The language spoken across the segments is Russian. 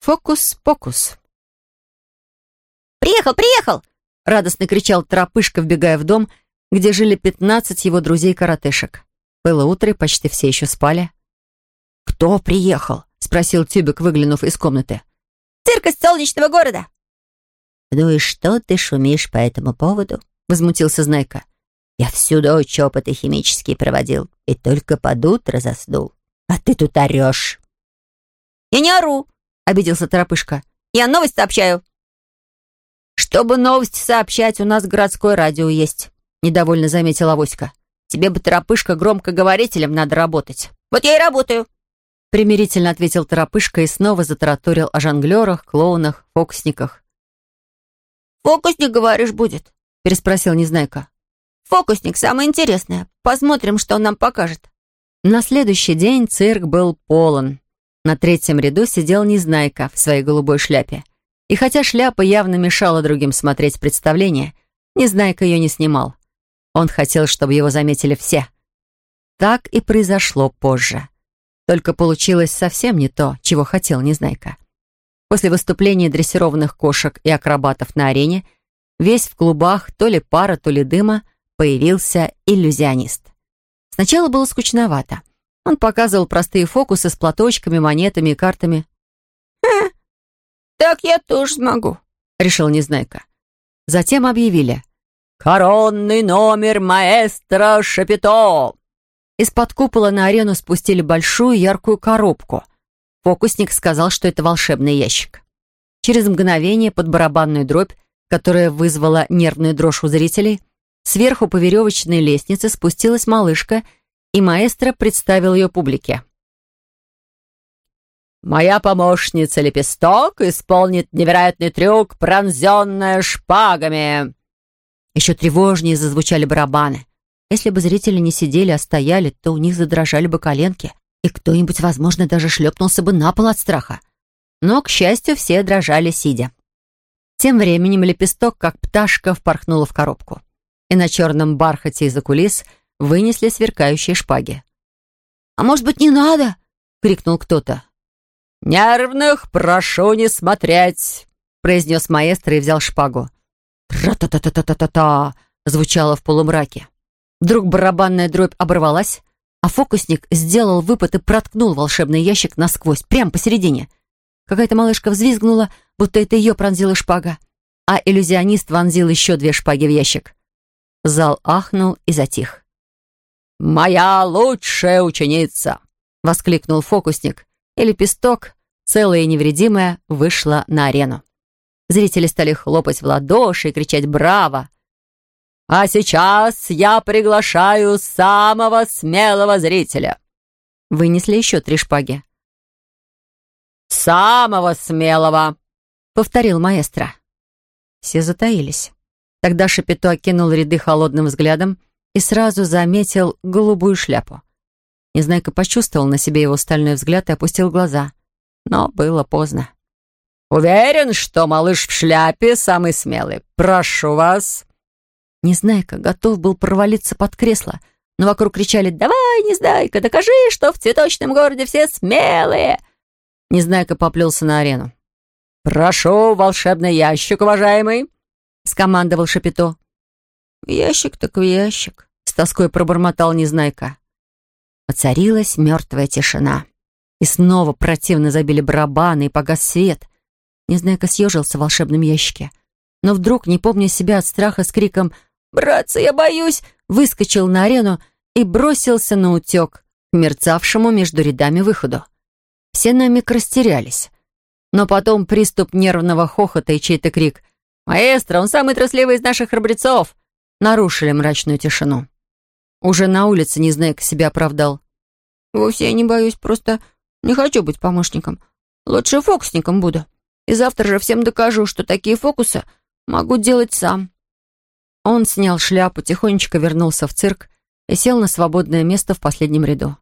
Фокус-покус. «Приехал, приехал!» — радостно кричал Торопышка, вбегая в дом, где жили пятнадцать его друзей-коротышек. Было утро, и почти все еще спали. «Кто приехал?» — спросил Тюбик, выглянув из комнаты. «Цирк из солнечного города!» «Ну и что ты шумишь по этому поводу?» — возмутился Знайка. «Я всю ночь опыты химические проводил и только под утро заснул. А ты тут орешь!» «Я не ору!» — обиделся Торопышка. «Я новость сообщаю!» «Чтобы новости сообщать, у нас городское радио есть», — недовольно заметила Авоська. «Тебе бы, Торопышка, громкоговорителем надо работать». «Вот я и работаю», — примирительно ответил Торопышка и снова затараторил о жонглерах, клоунах, фокусниках. «Фокусник, говоришь, будет?» — переспросил Незнайка. «Фокусник, самое интересное. Посмотрим, что он нам покажет». На следующий день цирк был полон. На третьем ряду сидел Незнайка в своей голубой шляпе. И хотя шляпа явно мешала другим смотреть представление, Незнайка ее не снимал. Он хотел, чтобы его заметили все. Так и произошло позже. Только получилось совсем не то, чего хотел Незнайка. После выступления дрессированных кошек и акробатов на арене весь в клубах то ли пара, то ли дыма появился иллюзионист. Сначала было скучновато. Он показывал простые фокусы с платочками, монетами и картами. «Ха, так я тоже смогу», — решил Незнайка. Затем объявили. «Коронный номер маэстро Шапито!» Из-под купола на арену спустили большую яркую коробку. Фокусник сказал, что это волшебный ящик. Через мгновение под барабанную дробь, которая вызвала нервную дрожь у зрителей, сверху по веревочной лестнице спустилась малышка, и маэстро представил ее публике. «Моя помощница Лепесток исполнит невероятный трюк, пронзенная шпагами!» Еще тревожнее зазвучали барабаны. Если бы зрители не сидели, а стояли, то у них задрожали бы коленки, и кто-нибудь, возможно, даже шлепнулся бы на пол от страха. Но, к счастью, все дрожали, сидя. Тем временем лепесток, как пташка, впорхнула в коробку. И на черном бархате из-за кулис вынесли сверкающие шпаги. «А может быть, не надо?» — крикнул кто-то. «Нервных прошу не смотреть», — произнес маэстро и взял шпагу. «Тра-та-та-та-та-та-та!» звучало в полумраке. Вдруг барабанная дробь оборвалась, а фокусник сделал выпад и проткнул волшебный ящик насквозь, прямо посередине. Какая-то малышка взвизгнула, будто это ее пронзила шпага, а иллюзионист вонзил еще две шпаги в ящик. Зал ахнул и затих. «Моя лучшая ученица!» — воскликнул фокусник, и лепесток, целая и невредимая, вышла на арену. Зрители стали хлопать в ладоши и кричать «Браво!». «А сейчас я приглашаю самого смелого зрителя!» Вынесли еще три шпаги. «Самого смелого!» — повторил маэстро. Все затаились. Тогда Шапито окинул ряды холодным взглядом и сразу заметил голубую шляпу. Незнайка почувствовал на себе его стальной взгляд и опустил глаза. Но было поздно. «Уверен, что малыш в шляпе самый смелый. Прошу вас!» Незнайка готов был провалиться под кресло, но вокруг кричали «Давай, Незнайка, докажи, что в цветочном городе все смелые!» Незнайка поплелся на арену. «Прошу, волшебный ящик, уважаемый!» — скомандовал Шапито. «В ящик так в ящик», — с тоской пробормотал Незнайка. Воцарилась мертвая тишина. И снова противно забили барабаны, и погас свет. Незнайка съежился в волшебном ящике. Но вдруг, не помня себя от страха, с криком «Братцы, я боюсь!» выскочил на арену и бросился на утек к мерцавшему между рядами выходу. Все на миг растерялись. Но потом приступ нервного хохота и чей-то крик «Маэстро, он самый трусливый из наших храбрецов!» нарушили мрачную тишину. Уже на улице Незнайка себя оправдал. «Вовсе я не боюсь, просто не хочу быть помощником. Лучше фокусником буду. И завтра же всем докажу, что такие фокусы могу делать сам». Он снял шляпу, тихонечко вернулся в цирк и сел на свободное место в последнем ряду.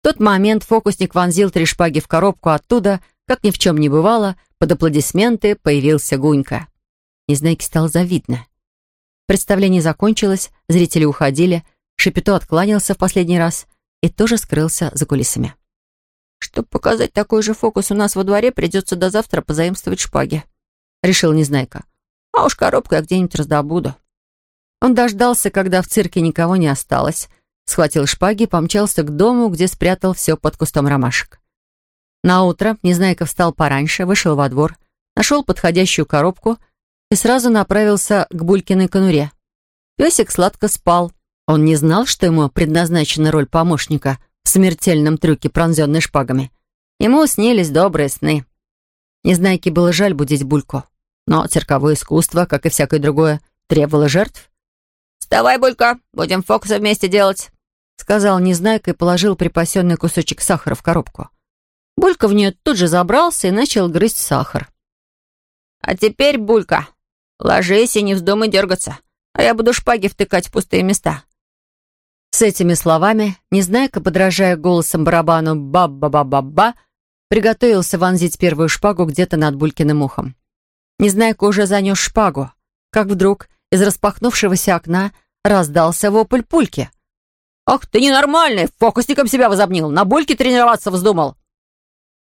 В тот момент фокусник вонзил три шпаги в коробку, оттуда, как ни в чем не бывало, под аплодисменты появился Гунька. Незнайке стало завидно. Представление закончилось, зрители уходили, Шапито откланялся в последний раз и тоже скрылся за кулисами. Чтобы показать такой же фокус у нас во дворе, придется до завтра позаимствовать шпаги», — решил Незнайка. «А уж коробку я где-нибудь раздобуду». Он дождался, когда в цирке никого не осталось, схватил шпаги и помчался к дому, где спрятал все под кустом ромашек. На утро Незнайка встал пораньше, вышел во двор, нашел подходящую коробку и сразу направился к Булькиной конуре. Песик сладко спал. Он не знал, что ему предназначена роль помощника в смертельном трюке, пронзенной шпагами. Ему снились добрые сны. Незнайке было жаль будить Бульку, но цирковое искусство, как и всякое другое, требовало жертв. «Вставай, Булька, будем фокусы вместе делать», сказал Незнайка и положил припасенный кусочек сахара в коробку. Булька в нее тут же забрался и начал грызть сахар. «А теперь, Булька, ложись и не вздумай дергаться а я буду шпаги втыкать в пустые места». С этими словами Незнайка, подражая голосом барабану «ба-ба-ба-ба-ба», приготовился вонзить первую шпагу где-то над Булькиным ухом. Незнайка уже занес шпагу, как вдруг из распахнувшегося окна раздался вопль пульки. «Ах ты ненормальный! Фокусником себя возобнил! На Бульке тренироваться вздумал!»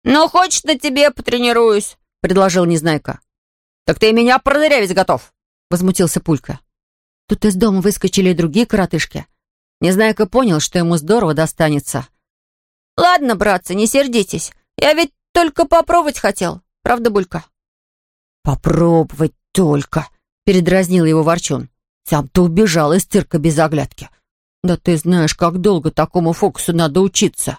«Ну, хочешь, на тебе потренируюсь», — предложил Незнайка. «Так ты меня продырявить готов!» — возмутился Пулька. Тут из дома выскочили другие коротышки. Незнайка понял, что ему здорово достанется. «Ладно, братцы, не сердитесь. Я ведь только попробовать хотел. Правда, Булька?» «Попробовать только», — передразнил его Ворчун. «Сам ты убежал из цирка без оглядки. Да ты знаешь, как долго такому фокусу надо учиться».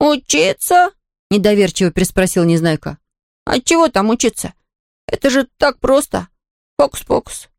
«Учиться?» — недоверчиво переспросил Незнайка. «А чего там учиться? Это же так просто. Фокус-покус».